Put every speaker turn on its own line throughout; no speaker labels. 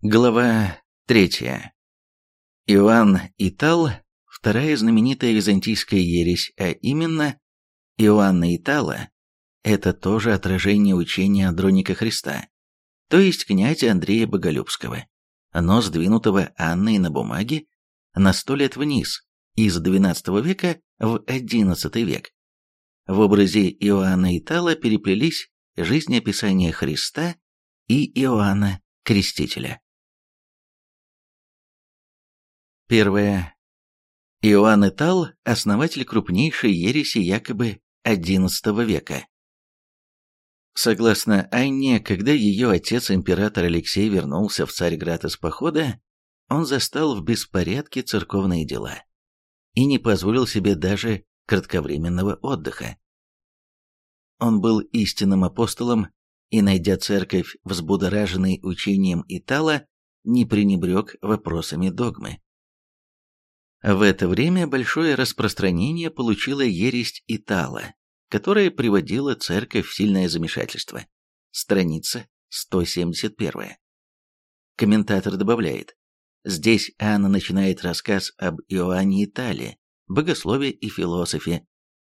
Глава третья. Иоанн Итал – вторая знаменитая византийская ересь, а именно Иоанна Итала – это тоже отражение учения Андроника Христа, то есть князя Андрея Боголюбского, но сдвинутого Анной на бумаге на сто лет вниз, из XII века в XI век. В образе Иоанна Итала переплелись жизнеописание Христа и Иоанна Крестителя. Первое. Иоанн Итал – основатель крупнейшей ереси якобы XI века. Согласно Анне, когда ее отец, император Алексей, вернулся в Царьград из похода, он застал в беспорядке церковные дела и не позволил себе даже кратковременного отдыха. Он был истинным апостолом и, найдя церковь, взбудораженной учением Итала, не пренебрег вопросами догмы. В это время большое распространение получила ересь Итала, которая приводила церковь в сильное замешательство. Страница 171. Комментатор добавляет, здесь Анна начинает рассказ об Иоанне Итале, богослове и философе,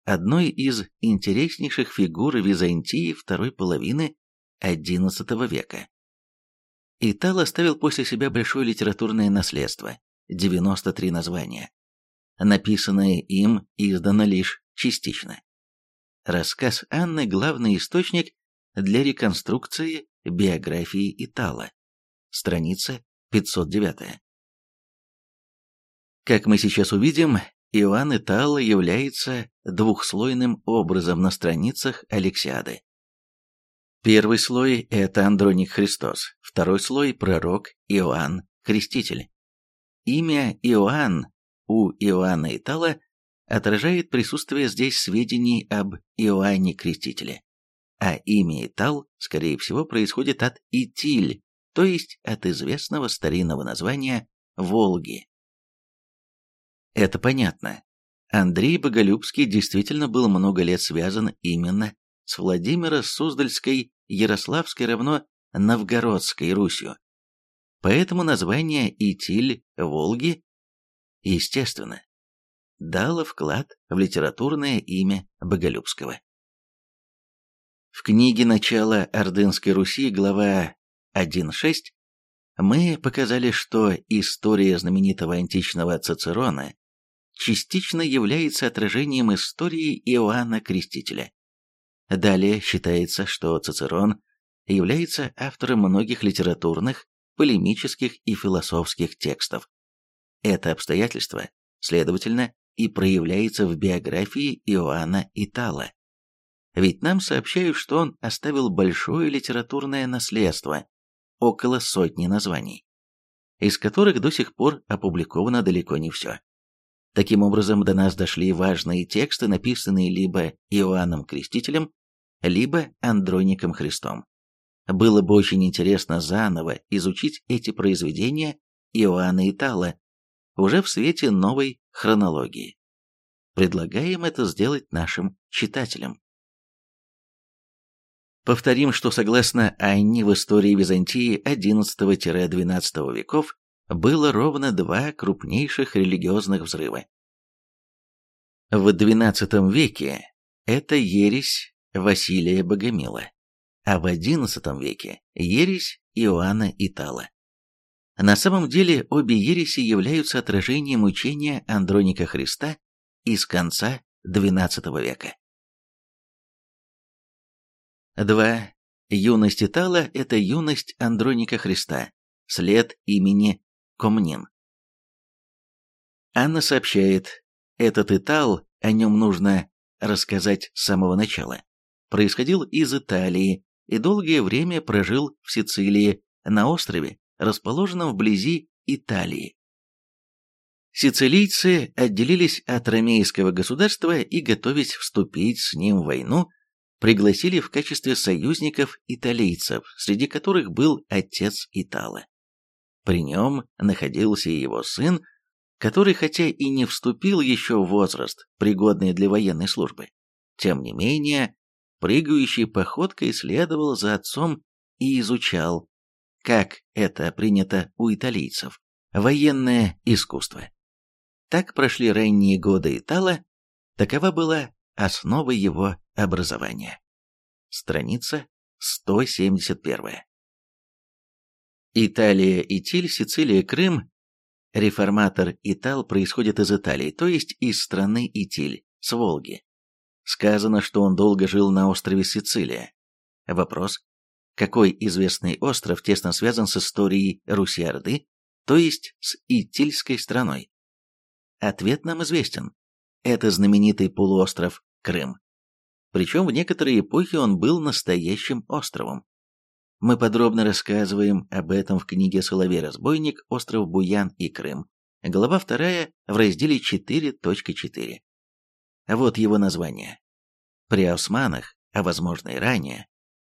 одной из интереснейших фигур Византии второй половины XI века. Итал оставил после себя большое литературное наследство, 93 названия. Написанное им издано лишь частично. Рассказ Анны – главный источник для реконструкции биографии Итала. Страница 509. Как мы сейчас увидим, Иоанн Итала является двухслойным образом на страницах Алексиады. Первый слой – это Андроник Христос, второй слой – пророк Иоанн Креститель. Имя Иоанн у Иоанна Итала отражает присутствие здесь сведений об Иоанне Крестителе, а имя Итал, скорее всего, происходит от Итиль, то есть от известного старинного названия Волги. Это понятно. Андрей Боголюбский действительно был много лет связан именно с Владимира Суздальской, Ярославской равно Новгородской Русью. Поэтому название Итиль Волги, естественно, дало вклад в литературное имя Боголюбского. В книге «Начало Ордынской Руси», глава 1.6, мы показали, что история знаменитого античного Цицерона частично является отражением истории Иоанна Крестителя. Далее считается, что Цицерон является автором многих литературных, полемических и философских текстов. Это обстоятельство, следовательно, и проявляется в биографии Иоанна Итала. Ведь нам сообщают, что он оставил большое литературное наследство, около сотни названий, из которых до сих пор опубликовано далеко не все. Таким образом, до нас дошли важные тексты, написанные либо Иоанном Крестителем, либо Андроником Христом. Было бы очень интересно заново изучить эти произведения Иоанна Итала уже в свете новой хронологии. Предлагаем это сделать нашим читателям. Повторим, что согласно Анне в истории Византии XI-XII веков было ровно два крупнейших религиозных взрыва. В XII веке это ересь Василия Богомила а в XI веке ересь Иоанна Итала. На самом деле обе ереси являются отражением учения Андроника Христа из конца XII века. 2. Юность Итала – это юность Андроника Христа, след имени Комнин. Анна сообщает, этот Итал, о нем нужно рассказать с самого начала, происходил из Италии, и долгое время прожил в Сицилии, на острове, расположенном вблизи Италии. Сицилийцы отделились от ромейского государства и, готовясь вступить с ним в войну, пригласили в качестве союзников италийцев, среди которых был отец Итала. При нем находился его сын, который хотя и не вступил еще в возраст, пригодный для военной службы, тем не менее прыгающей походкой следовал за отцом и изучал, как это принято у италийцев, военное искусство. Так прошли ранние годы Итала, такова была основа его образования. Страница 171. Италия, Итиль, Сицилия, Крым. Реформатор Итал происходит из Италии, то есть из страны Итиль, с Волги. Сказано, что он долго жил на острове Сицилия. Вопрос, какой известный остров тесно связан с историей Руси-Орды, то есть с Итильской страной? Ответ нам известен. Это знаменитый полуостров Крым. Причем в некоторые эпохи он был настоящим островом. Мы подробно рассказываем об этом в книге «Соловей-разбойник. Остров Буян и Крым». Глава 2 в разделе 4.4. Вот его название. При османах, а возможно и ранее,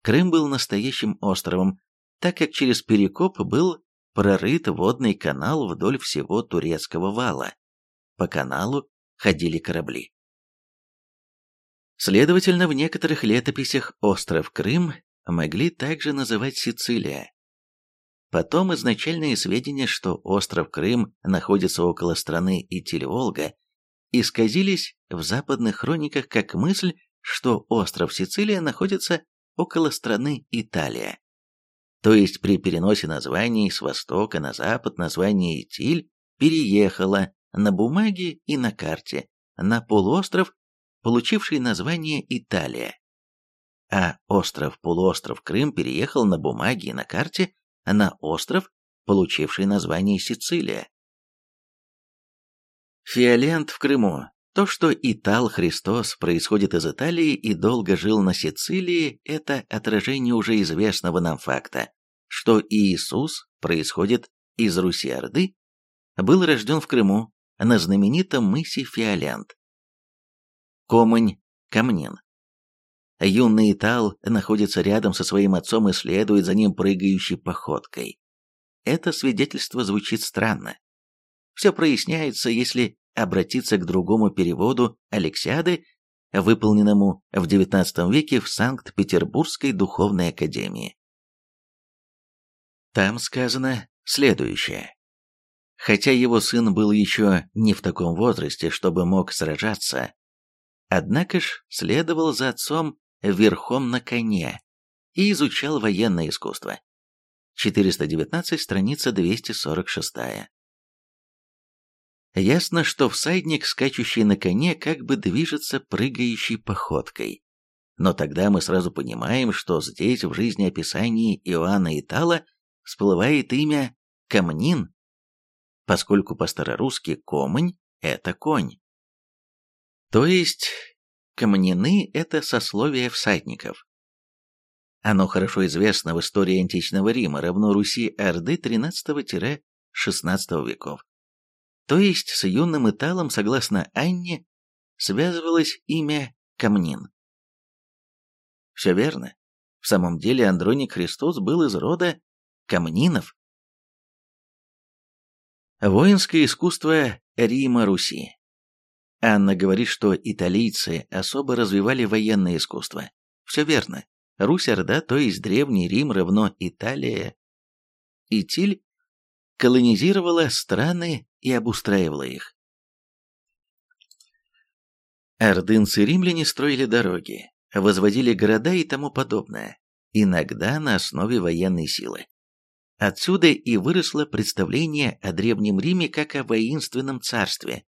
Крым был настоящим островом, так как через Перекоп был прорыт водный канал вдоль всего турецкого вала. По каналу ходили корабли. Следовательно, в некоторых летописях остров Крым могли также называть Сицилия. Потом изначальные сведения, что остров Крым находится около страны Итиль-Волга, исказились в западных хрониках как мысль, что остров Сицилия находится около страны Италия. То есть при переносе названий с востока на запад название Итиль переехало на бумаге и на карте на полуостров, получивший название Италия. А остров-полуостров Крым переехал на бумаге и на карте на остров, получивший название Сицилия. Фиолент в Крыму. То, что Итал Христос происходит из Италии и долго жил на Сицилии, это отражение уже известного нам факта, что Иисус происходит из Руси-Орды, был рожден в Крыму, на знаменитом мысе Фиолент. Комань Камнин. Юный Итал находится рядом со своим отцом и следует за ним прыгающей походкой. Это свидетельство звучит странно. Все проясняется, если обратиться к другому переводу Алексиады, выполненному в XIX веке в Санкт-Петербургской духовной академии. Там сказано следующее. Хотя его сын был еще не в таком возрасте, чтобы мог сражаться, однако ж следовал за отцом верхом на коне и изучал военное искусство. 419, страница 246. Ясно, что всадник, скачущий на коне, как бы движется прыгающей походкой. Но тогда мы сразу понимаем, что здесь в жизнеописании Иоанна Итала всплывает имя Камнин, поскольку по-старорусски «комань» — это конь. То есть камнины — это сословие всадников. Оно хорошо известно в истории античного Рима, равно Руси Орды XIII-XVI веков. То есть с юным Италом, согласно Анне, связывалось имя Камнин. Все верно. В самом деле Андроник Христос был из рода Камнинов. Воинское искусство Рима-Руси. Анна говорит, что италийцы особо развивали военное искусство. Все верно. Русь-Орда, то есть Древний Рим равно Италия. Итиль колонизировала страны и обустраивала их. Ордынцы-римляне строили дороги, возводили города и тому подобное, иногда на основе военной силы. Отсюда и выросло представление о Древнем Риме как о воинственном царстве.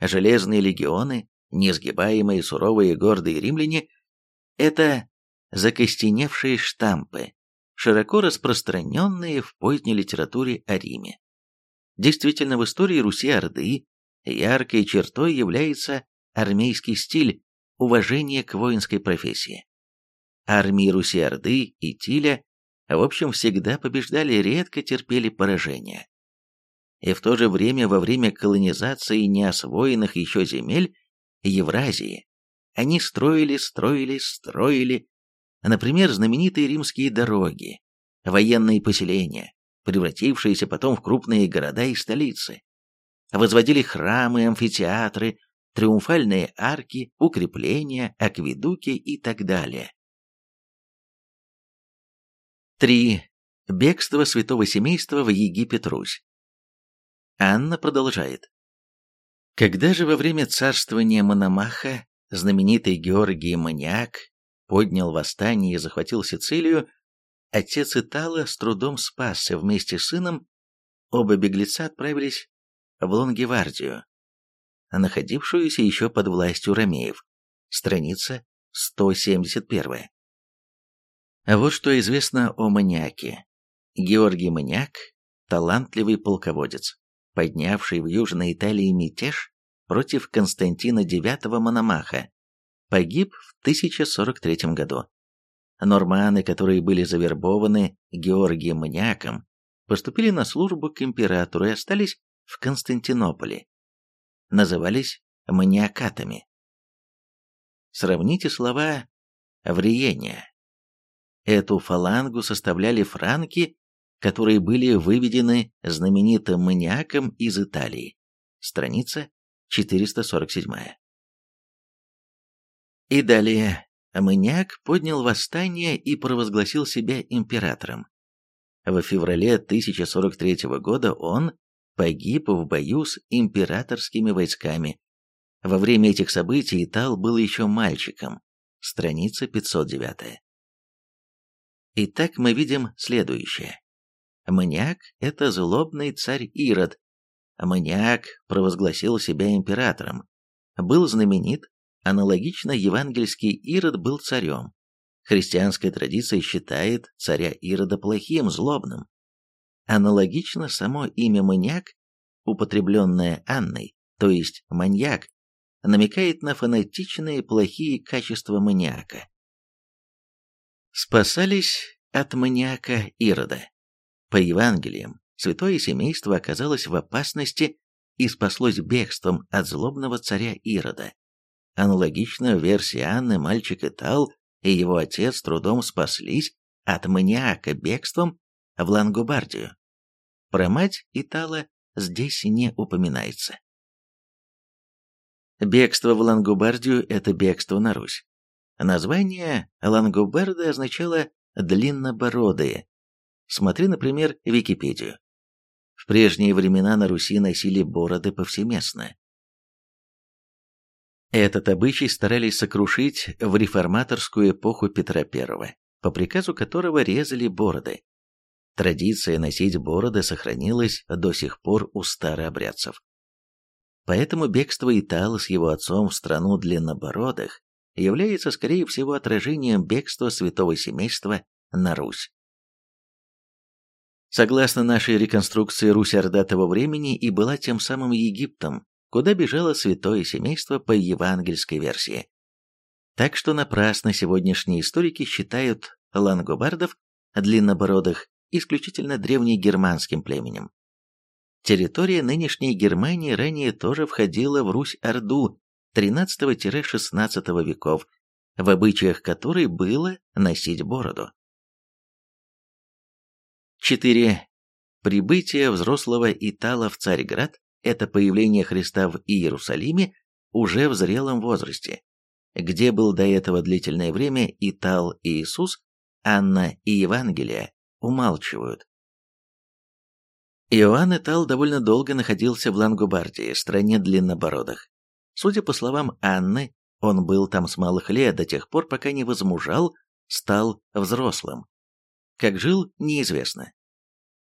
Железные легионы, несгибаемые, суровые, гордые римляне – это закостеневшие штампы, широко распространенные в поздней литературе о Риме. Действительно, в истории Руси-Орды яркой чертой является армейский стиль уважения к воинской профессии. Армии Руси-Орды и Тиля, в общем, всегда побеждали, редко терпели поражения. И в то же время во время колонизации неосвоенных еще земель Евразии они строили, строили, строили, например, знаменитые римские дороги, военные поселения, превратившиеся потом в крупные города и столицы. Возводили храмы, амфитеатры, триумфальные арки, укрепления, акведуки и так далее. 3. Бегство святого семейства в Египет-Русь. Анна продолжает. Когда же во время царствования Мономаха знаменитый Георгий Маниак поднял восстание и захватил Сицилию, отец Итала с трудом спасся вместе с сыном, оба беглеца отправились в Лонгевардию, находившуюся еще под властью ромеев. Страница 171. А вот что известно о Маниаке. Георгий Маниак – талантливый полководец, поднявший в Южной Италии мятеж против Константина IX Мономаха, погиб в 1043 году. Норманы, которые были завербованы Георгием Маниаком, поступили на службу к императору и остались в Константинополе. Назывались маниакатами. Сравните слова «вриение». Эту фалангу составляли франки, которые были выведены знаменитым маниаком из Италии. Страница 447. И далее. Маниак поднял восстание и провозгласил себя императором. В феврале 1043 года он погиб в бою с императорскими войсками. Во время этих событий Итал был еще мальчиком. Страница 509. Итак, мы видим следующее. Маниак – это злобный царь Ирод. Маниак провозгласил себя императором. Был знаменит, аналогично евангельский Ирод был царем. Христианская традиция считает царя Ирода плохим, злобным. Аналогично само имя маньяк, употребленное Анной, то есть маньяк, намекает на фанатичные плохие качества маниака. Спасались от маниака Ирода. По Евангелиям, святое семейство оказалось в опасности и спаслось бегством от злобного царя Ирода. Аналогично версии Анны мальчик Итал и его отец трудом спаслись от маниака бегством в Лангобардию. Про мать Итала здесь не упоминается. Бегство в Лангобардию – это бегство на Русь. Название Лангобарды означало «длиннобородые». Смотри, например, Википедию. В прежние времена на Руси носили бороды повсеместно. Этот обычай старались сокрушить в реформаторскую эпоху Петра I, по приказу которого резали бороды. Традиция носить бороды сохранилась до сих пор у старообрядцев. Поэтому бегство Итала с его отцом в страну длиннобородых является, скорее всего, отражением бегства святого семейства на Русь. Согласно нашей реконструкции, Русь-Орда того времени и была тем самым Египтом, куда бежало святое семейство по евангельской версии. Так что напрасно сегодняшние историки считают лангобардов, длиннобородых, исключительно древнегерманским племенем. Территория нынешней Германии ранее тоже входила в Русь-Орду XIII-XVI веков, в обычаях которой было носить бороду. 4. Прибытие взрослого Итала в Царьград это появление Христа в Иерусалиме уже в зрелом возрасте, где был до этого длительное время Итал и Иисус, Анна и Евангелия умалчивают. Иоанн Итал довольно долго находился в Лангобардии, стране длиннобородых. Судя по словам Анны, он был там с малых лет до тех пор, пока не возмужал, стал взрослым. Как жил, неизвестно.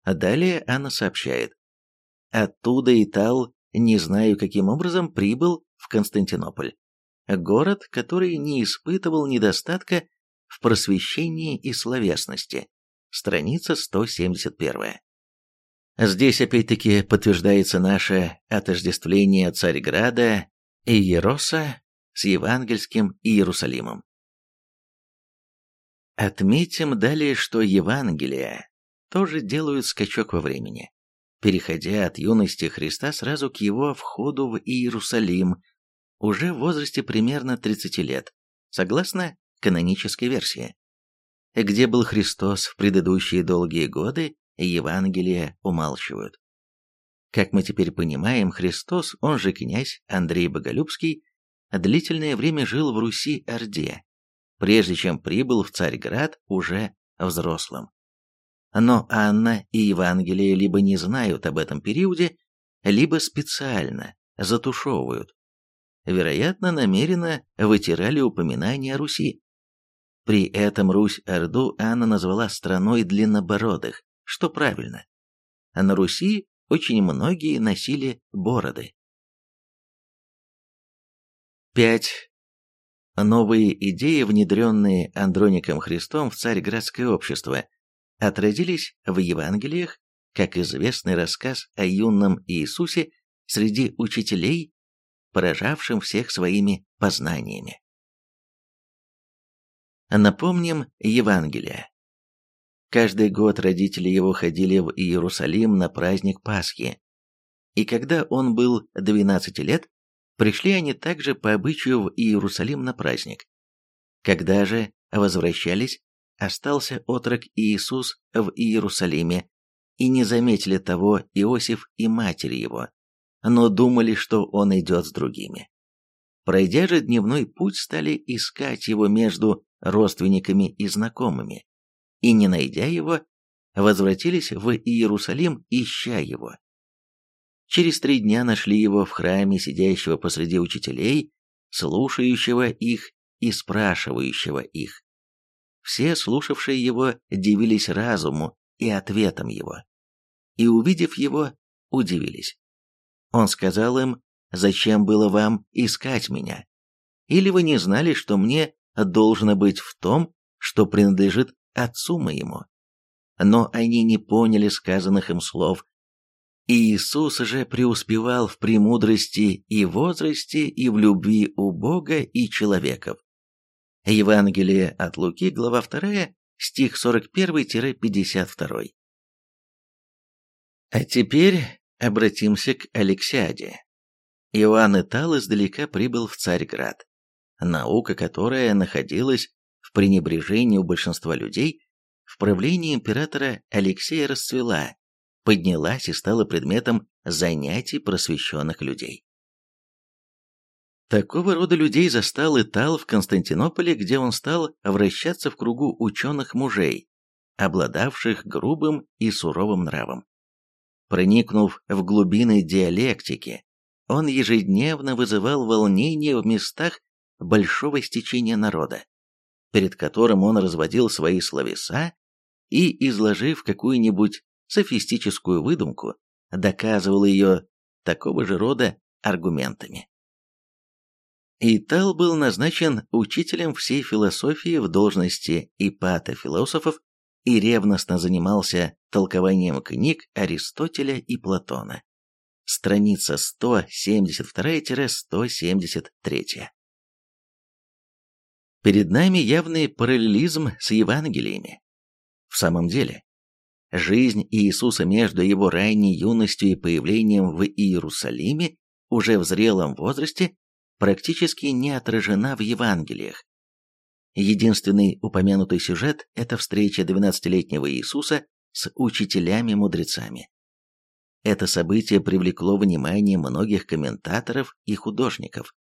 Далее Анна сообщает, Оттуда Итал, не знаю каким образом, прибыл в Константинополь. Город, который не испытывал недостатка в просвещении и словесности. Страница 171. Здесь опять-таки подтверждается наше отождествление Царьграда и Ероса с евангельским Иерусалимом. Отметим далее, что Евангелия тоже делают скачок во времени переходя от юности Христа сразу к его входу в Иерусалим, уже в возрасте примерно 30 лет, согласно канонической версии. Где был Христос в предыдущие долгие годы, Евангелия умалчивают. Как мы теперь понимаем, Христос, он же князь Андрей Боголюбский, длительное время жил в Руси-Орде, прежде чем прибыл в Царьград уже взрослым. Но Анна и Евангелие либо не знают об этом периоде, либо специально затушевывают. Вероятно, намеренно вытирали упоминания о Руси. При этом Русь-Орду Анна назвала страной длиннобородых, что правильно. А на Руси очень многие носили бороды. 5. Новые идеи, внедренные Андроником Христом в царьградское общество, отразились в Евангелиях, как известный рассказ о юном Иисусе среди учителей, поражавшим всех своими познаниями. Напомним Евангелие. Каждый год родители его ходили в Иерусалим на праздник Пасхи. И когда он был 12 лет, пришли они также по обычаю в Иерусалим на праздник. Когда же возвращались, остался отрок Иисус в Иерусалиме, и не заметили того Иосиф и матери его, но думали, что он идет с другими. Пройдя же дневной путь, стали искать его между родственниками и знакомыми, и, не найдя его, возвратились в Иерусалим, ища его. Через три дня нашли его в храме, сидящего посреди учителей, слушающего их и спрашивающего их. Все, слушавшие его, дивились разуму и ответам его. И, увидев его, удивились. Он сказал им, «Зачем было вам искать меня? Или вы не знали, что мне должно быть в том, что принадлежит отцу моему?» Но они не поняли сказанных им слов. И Иисус же преуспевал в премудрости и возрасте, и в любви у Бога и человеков. Евангелие от Луки, глава 2, стих 41-52. А теперь обратимся к Алексиаде. Иоанн Итал издалека прибыл в Царьград. Наука, которая находилась в пренебрежении у большинства людей, в правлении императора Алексея расцвела, поднялась и стала предметом занятий просвещенных людей. Такого рода людей застал Итал в Константинополе, где он стал вращаться в кругу ученых мужей, обладавших грубым и суровым нравом. Проникнув в глубины диалектики, он ежедневно вызывал волнение в местах большого стечения народа, перед которым он разводил свои словеса и, изложив какую-нибудь софистическую выдумку, доказывал ее такого же рода аргументами. Итал был назначен учителем всей философии в должности ипата философов и ревностно занимался толкованием книг Аристотеля и Платона. Страница 172-173. Перед нами явный параллелизм с Евангелиями. В самом деле, жизнь Иисуса между его ранней юностью и появлением в Иерусалиме уже в зрелом возрасте практически не отражена в Евангелиях. Единственный упомянутый сюжет – это встреча 12-летнего Иисуса с учителями-мудрецами. Это событие привлекло внимание многих комментаторов и художников.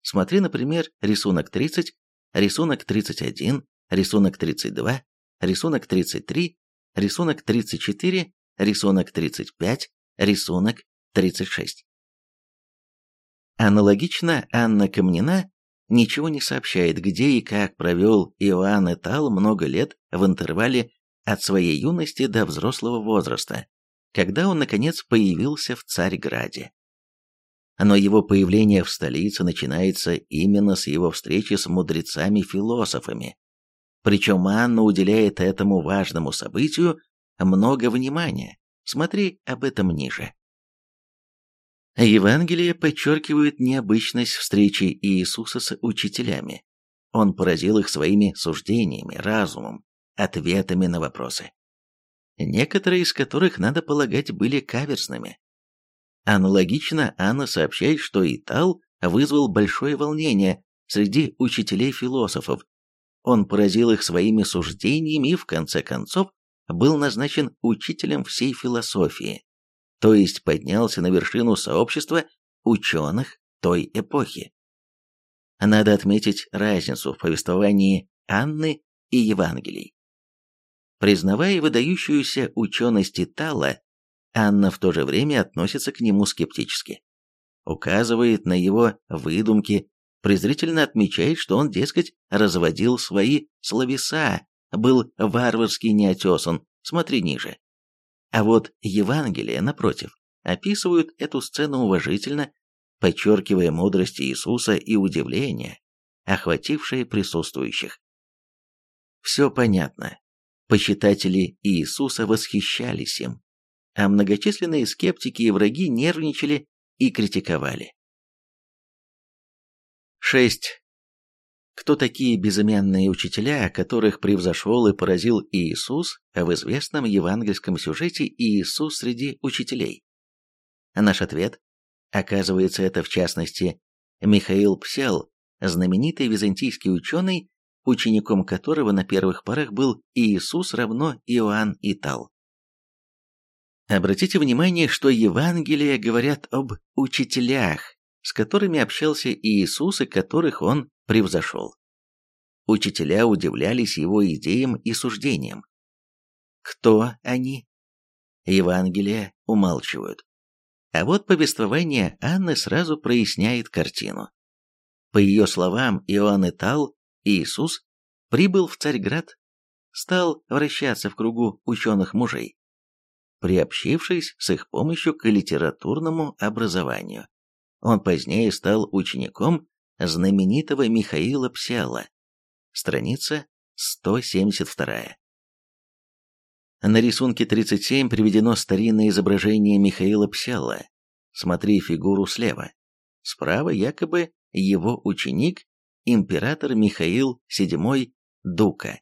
Смотри, например, рисунок 30, рисунок 31, рисунок 32, рисунок 33, рисунок 34, рисунок 35, рисунок 36. Аналогично Анна Камнина ничего не сообщает, где и как провел Иоанн Этал много лет в интервале от своей юности до взрослого возраста, когда он, наконец, появился в Царьграде. Но его появление в столице начинается именно с его встречи с мудрецами-философами. Причем Анна уделяет этому важному событию много внимания. Смотри об этом ниже. Евангелие подчеркивает необычность встречи Иисуса с учителями. Он поразил их своими суждениями, разумом, ответами на вопросы. Некоторые из которых, надо полагать, были каверзными. Аналогично Анна сообщает, что Итал вызвал большое волнение среди учителей-философов. Он поразил их своими суждениями и, в конце концов, был назначен учителем всей философии то есть поднялся на вершину сообщества ученых той эпохи. Надо отметить разницу в повествовании Анны и Евангелий. Признавая выдающуюся ученость Итала, Анна в то же время относится к нему скептически. Указывает на его выдумки, презрительно отмечает, что он, дескать, разводил свои словеса, был варварски неотесан, смотри ниже. А вот Евангелие, напротив, описывают эту сцену уважительно, подчеркивая мудрость Иисуса и удивление, охватившее присутствующих. Все понятно. Почитатели Иисуса восхищались им, а многочисленные скептики и враги нервничали и критиковали. 6. Кто такие безымянные учителя, которых превзошел и поразил Иисус в известном евангельском сюжете «Иисус среди учителей»? Наш ответ – оказывается, это в частности Михаил Псел, знаменитый византийский ученый, учеником которого на первых порах был Иисус равно Иоанн Итал. Обратите внимание, что Евангелия говорят об учителях, с которыми общался Иисус и которых он превзошел. Учителя удивлялись его идеям и суждениям. Кто они? Евангелия умалчивают. А вот повествование Анны сразу проясняет картину. По ее словам, Иоанн Итал Иисус прибыл в Царьград, стал вращаться в кругу ученых мужей, приобщившись с их помощью к литературному образованию. Он позднее стал учеником знаменитого Михаила Псиала. Страница 172. На рисунке 37 приведено старинное изображение Михаила Псиала. Смотри фигуру слева. Справа якобы его ученик император Михаил VII Дука.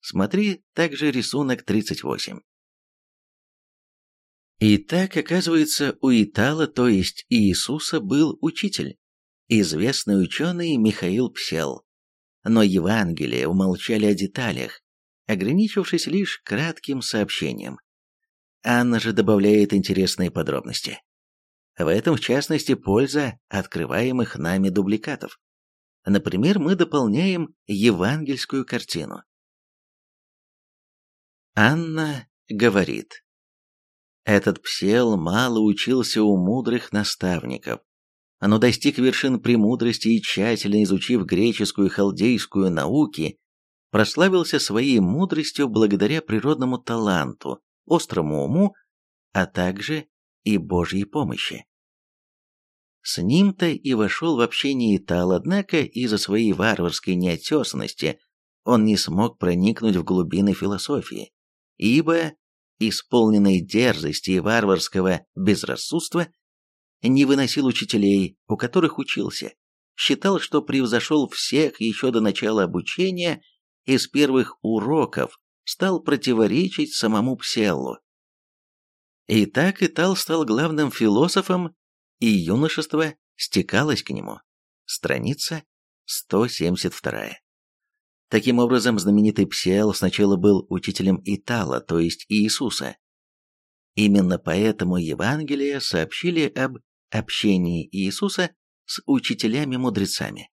Смотри также рисунок 38. Итак, оказывается, у Итала, то есть Иисуса, был учитель, известный ученый Михаил Псел. Но Евангелие умолчали о деталях, ограничившись лишь кратким сообщением. Анна же добавляет интересные подробности. В этом, в частности, польза открываемых нами дубликатов. Например, мы дополняем евангельскую картину. Анна говорит, «Этот псел мало учился у мудрых наставников, но достиг вершин премудрости и, тщательно изучив греческую и халдейскую науки, прославился своей мудростью благодаря природному таланту, острому уму, а также и Божьей помощи. С ним-то и вошел в общение Итал, однако из-за своей варварской неотесанности он не смог проникнуть в глубины философии, ибо, исполненный дерзости и варварского безрассудства, не выносил учителей, у которых учился, считал, что превзошел всех еще до начала обучения и с первых уроков стал противоречить самому Пселлу. И так Итал стал главным философом и юношество стекалось к нему. Страница 172. Таким образом, знаменитый Псиал сначала был учителем Итала, то есть Иисуса. Именно поэтому Евангелия сообщили об общении Иисуса с учителями-мудрецами.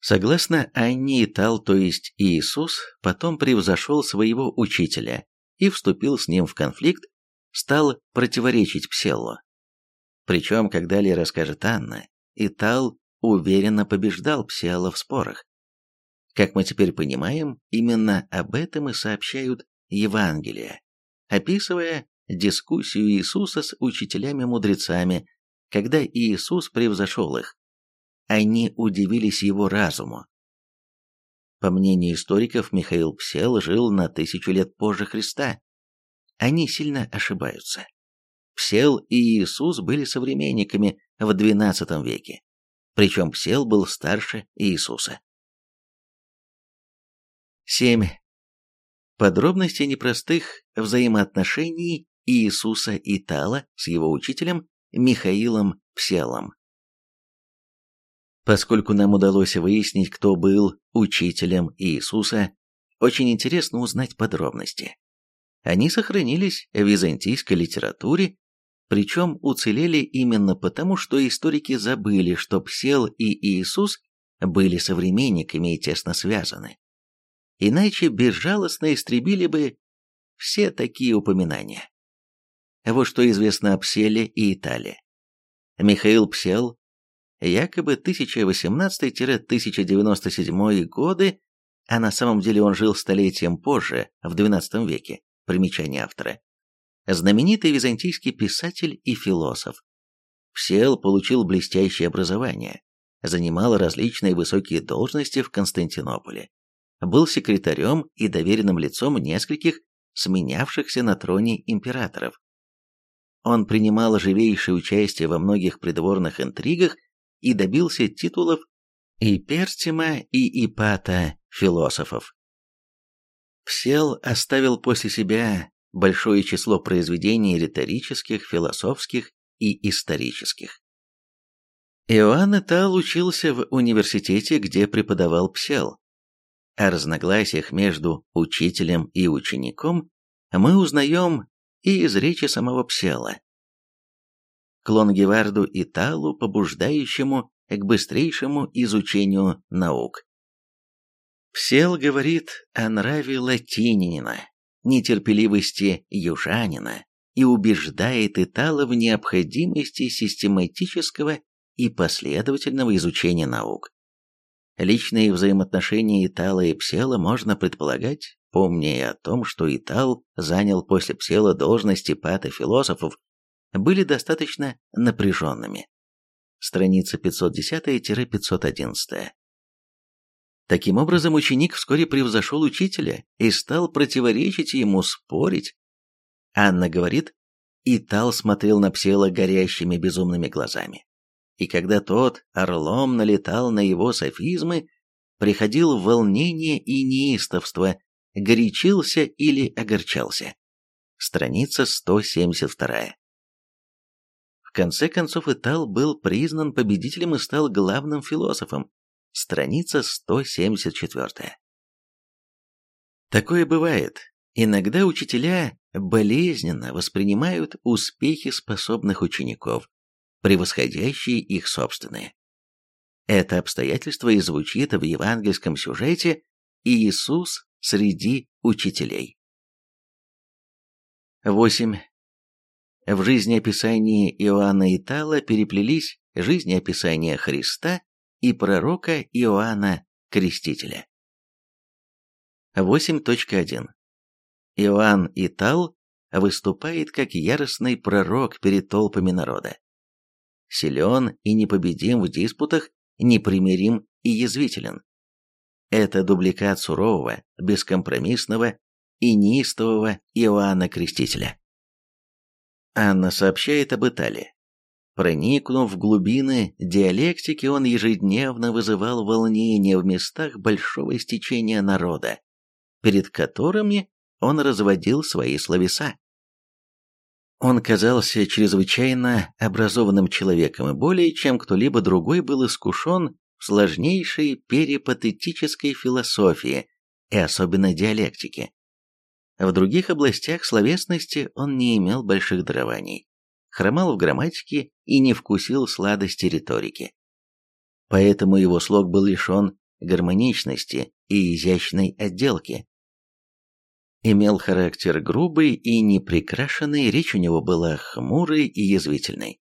Согласно Анне Итал, то есть Иисус, потом превзошел своего учителя и вступил с ним в конфликт, стал противоречить Пселлу. Причем, как далее расскажет Анна, Итал уверенно побеждал Псиала в спорах. Как мы теперь понимаем, именно об этом и сообщают Евангелия, описывая дискуссию Иисуса с учителями-мудрецами, когда Иисус превзошел их. Они удивились его разуму. По мнению историков, Михаил Псел жил на тысячу лет позже Христа. Они сильно ошибаются. Псел и Иисус были современниками в XII веке, причем Псел был старше Иисуса. 7. Подробности непростых взаимоотношений Иисуса и Тала с его учителем Михаилом Пселом. Поскольку нам удалось выяснить, кто был учителем Иисуса, очень интересно узнать подробности. Они сохранились в византийской литературе причем уцелели именно потому, что историки забыли, что Псел и Иисус были современниками и тесно связаны. Иначе безжалостно истребили бы все такие упоминания. Вот что известно о Пселе и Италии. Михаил Псел, якобы 1018-1097 годы, а на самом деле он жил столетием позже, в XII веке, примечание автора, знаменитый византийский писатель и философ. Псел получил блестящее образование, занимал различные высокие должности в Константинополе, был секретарем и доверенным лицом нескольких сменявшихся на троне императоров. Он принимал живейшее участие во многих придворных интригах и добился титулов и Перстима, и Ипата философов. Псел оставил после себя большое число произведений риторических, философских и исторических. Иоанн Этал учился в университете, где преподавал Псел. О разногласиях между учителем и учеником мы узнаем и из речи самого Псела. К Лонгеварду и Талу, побуждающему к быстрейшему изучению наук. Псел говорит о нраве латининина, нетерпеливости южанина и убеждает Итала в необходимости систематического и последовательного изучения наук. Личные взаимоотношения Итала и Псела можно предполагать, помня о том, что Итал занял после Псела должности пата философов, были достаточно напряженными. Страница 510-511. Таким образом, ученик вскоре превзошел учителя и стал противоречить ему, спорить. Анна говорит, Итал смотрел на Псела горящими безумными глазами и когда тот орлом налетал на его софизмы, приходил в волнение и неистовство, горячился или огорчался. Страница 172. В конце концов Итал был признан победителем и стал главным философом. Страница 174. Такое бывает. Иногда учителя болезненно воспринимают успехи способных учеников, превосходящие их собственные. Это обстоятельство и звучит в евангельском сюжете «Иисус среди учителей». 8. В жизнеописании Иоанна Итала переплелись жизнеописания Христа и пророка Иоанна Крестителя. 8.1. Иоанн Итал выступает как яростный пророк перед толпами народа силен и непобедим в диспутах, непримирим и язвителен. Это дубликат сурового, бескомпромиссного и неистового Иоанна Крестителя. Анна сообщает об Италии. Проникнув в глубины диалектики, он ежедневно вызывал волнение в местах большого стечения народа, перед которыми он разводил свои словеса. Он казался чрезвычайно образованным человеком и более чем кто-либо другой был искушен в сложнейшей перипатетической философии и особенно диалектике. В других областях словесности он не имел больших дарований, хромал в грамматике и не вкусил сладости риторики. Поэтому его слог был лишен гармоничности и изящной отделки, имел характер грубый и неприкрашенный, речь у него была хмурой и язвительной.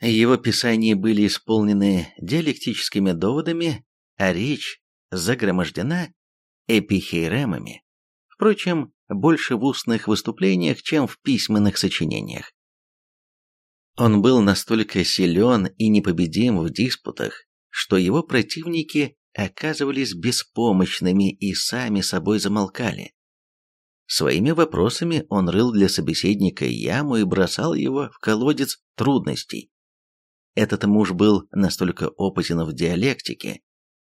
Его писания были исполнены диалектическими доводами, а речь загромождена эпихейремами, впрочем, больше в устных выступлениях, чем в письменных сочинениях. Он был настолько силен и непобедим в диспутах, что его противники оказывались беспомощными и сами собой замолкали. Своими вопросами он рыл для собеседника яму и бросал его в колодец трудностей. Этот муж был настолько опытен в диалектике,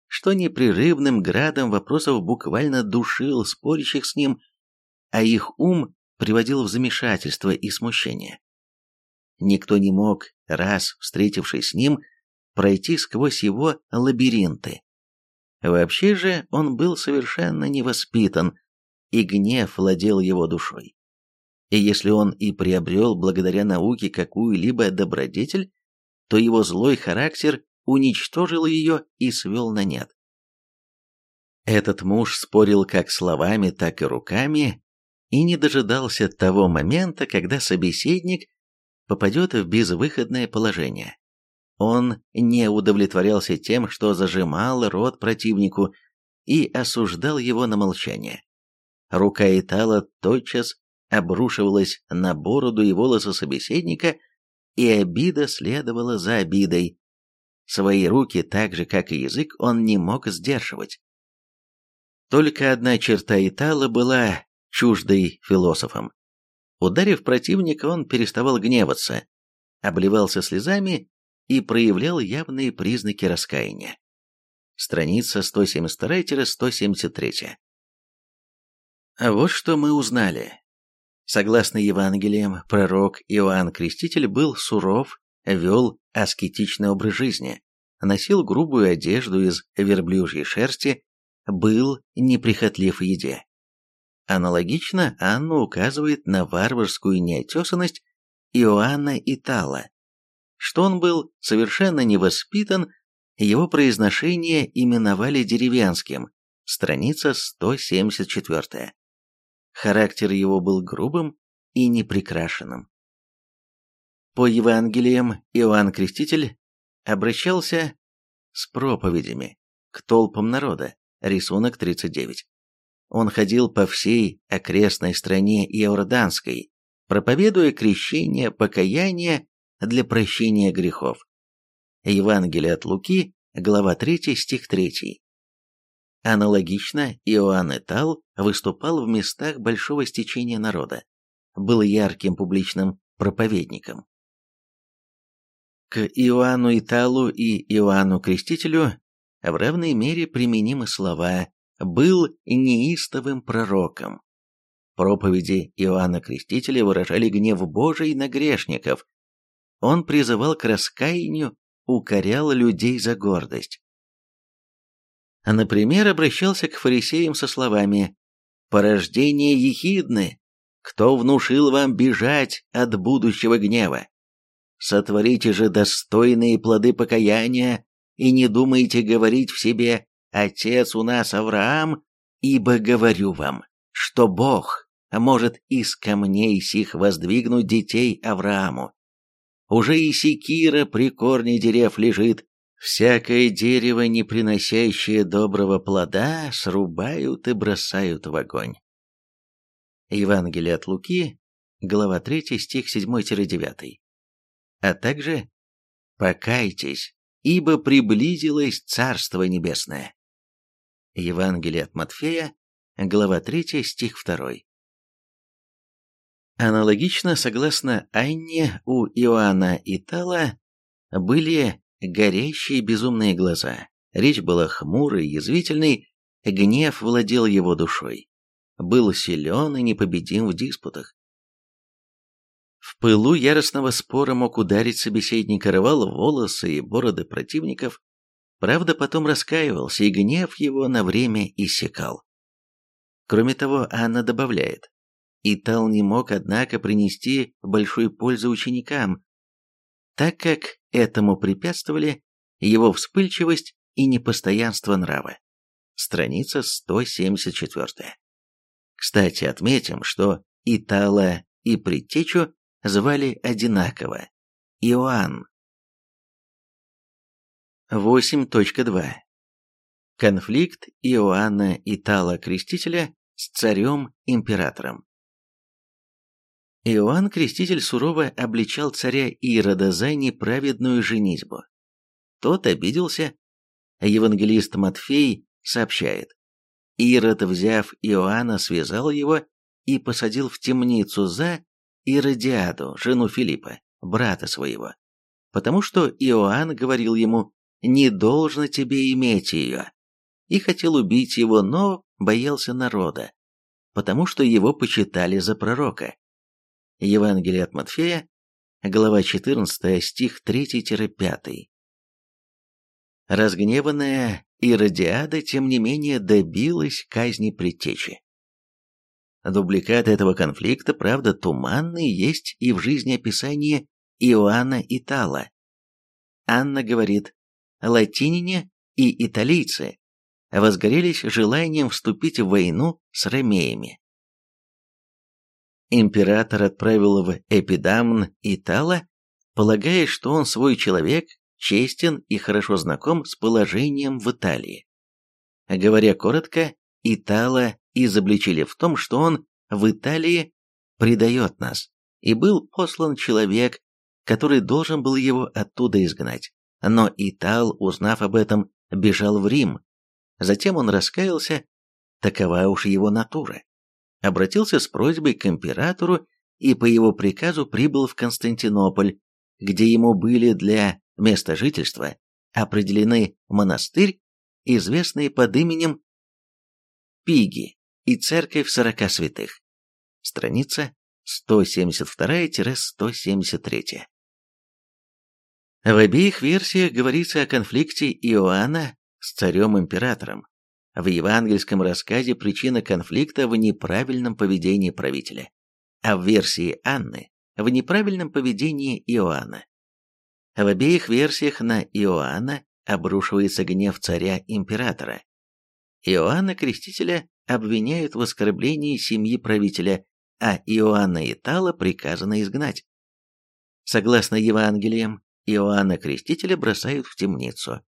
что непрерывным градом вопросов буквально душил спорящих с ним, а их ум приводил в замешательство и смущение. Никто не мог, раз встретившись с ним, пройти сквозь его лабиринты. Вообще же он был совершенно невоспитан, и гнев владел его душой. И если он и приобрел благодаря науке какую-либо добродетель, то его злой характер уничтожил ее и свел на нет. Этот муж спорил как словами, так и руками, и не дожидался того момента, когда собеседник попадет в безвыходное положение. Он не удовлетворялся тем, что зажимал рот противнику и осуждал его на молчание. Рука Итала тотчас обрушивалась на бороду и волосы собеседника, и обида следовала за обидой. Свои руки, так же как и язык, он не мог сдерживать. Только одна черта Итала была чуждой философом. Ударив противника, он переставал гневаться, обливался слезами и проявлял явные признаки раскаяния. Страница 172-173. А вот что мы узнали. Согласно Евангелиям, пророк Иоанн Креститель был суров, вел аскетичный образ жизни, носил грубую одежду из верблюжьей шерсти, был неприхотлив в еде. Аналогично Анна указывает на варварскую неотесанность Иоанна Итала, что он был совершенно невоспитан, его произношение именовали деревенским, страница 174. Характер его был грубым и неприкрашенным. По Евангелиям Иоанн Креститель обращался с проповедями к толпам народа, рисунок 39. Он ходил по всей окрестной стране Иорданской, проповедуя крещение, покаяние для прощения грехов. Евангелие от Луки, глава 3, стих 3. Аналогично Иоанн Этал выступал в местах большого стечения народа, был ярким публичным проповедником. К Иоанну Италу и Иоанну Крестителю в равной мере применимы слова «был неистовым пророком». Проповеди Иоанна Крестителя выражали гнев Божий на грешников. Он призывал к раскаянию, укорял людей за гордость. Например, обращался к фарисеям со словами «Порождение ехидны, кто внушил вам бежать от будущего гнева? Сотворите же достойные плоды покаяния и не думайте говорить в себе «Отец у нас Авраам», ибо говорю вам, что Бог может из камней сих воздвигнуть детей Аврааму. Уже и секира при корне дерев лежит, всякое дерево, не приносящее доброго плода, срубают и бросают в огонь. Евангелие от Луки, глава 3, стих 7-9. А также «Покайтесь, ибо приблизилось Царство Небесное». Евангелие от Матфея, глава 3, стих 2. Аналогично, согласно Анне, у Иоанна Итала были горящие безумные глаза, речь была хмурой, язвительной, гнев владел его душой, был силен и непобедим в диспутах. В пылу яростного спора мог ударить собеседника, рвал волосы и бороды противников, правда потом раскаивался, и гнев его на время иссякал. Кроме того, Анна добавляет, Итал не мог, однако, принести большой пользы ученикам, так как этому препятствовали его вспыльчивость и непостоянство нрава. Страница 174. Кстати, отметим, что Итала и Предтечу звали одинаково – Иоанн. 8.2. Конфликт Иоанна Итала Крестителя с царем-императором. Иоанн Креститель сурово обличал царя Ирода за неправедную женитьбу. Тот обиделся. Евангелист Матфей сообщает. Ирод, взяв Иоанна, связал его и посадил в темницу за Иродиаду, жену Филиппа, брата своего, потому что Иоанн говорил ему «не должно тебе иметь ее», и хотел убить его, но боялся народа, потому что его почитали за пророка. Евангелие от Матфея, глава 14, стих 3-5. Разгневанная Иродиада, тем не менее, добилась казни предтечи. Дубликат этого конфликта, правда, туманный, есть и в жизнеописании Иоанна Итала. Анна говорит, латинине и италийцы возгорелись желанием вступить в войну с ромеями. Император отправил в Эпидамн Итала, полагая, что он свой человек, честен и хорошо знаком с положением в Италии. Говоря коротко, Итала изобличили в том, что он в Италии предает нас, и был послан человек, который должен был его оттуда изгнать. Но Итал, узнав об этом, бежал в Рим. Затем он раскаялся, такова уж его натура. Обратился с просьбой к императору и по его приказу прибыл в Константинополь, где ему были для места жительства определены монастырь, известный под именем Пиги, и церковь сорока святых. Страница 172-173. В обеих версиях говорится о конфликте Иоанна с царем-императором. В евангельском рассказе причина конфликта в неправильном поведении правителя, а в версии Анны в неправильном поведении Иоанна. В обеих версиях на Иоанна обрушивается гнев царя-императора. Иоанна Крестителя обвиняют в оскорблении семьи правителя, а Иоанна Итала приказано изгнать. Согласно Евангелиям, Иоанна Крестителя бросают в темницу,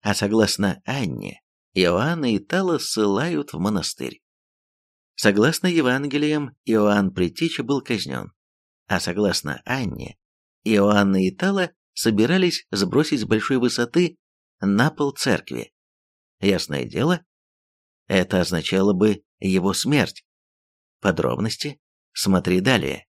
а согласно Анне, Иоанна Итала ссылают в монастырь. Согласно Евангелиям, Иоанн Предтеча был казнен, а согласно Анне, Иоанна Итала собирались сбросить с большой высоты на пол церкви. Ясное дело, это означало бы его смерть. Подробности смотри далее.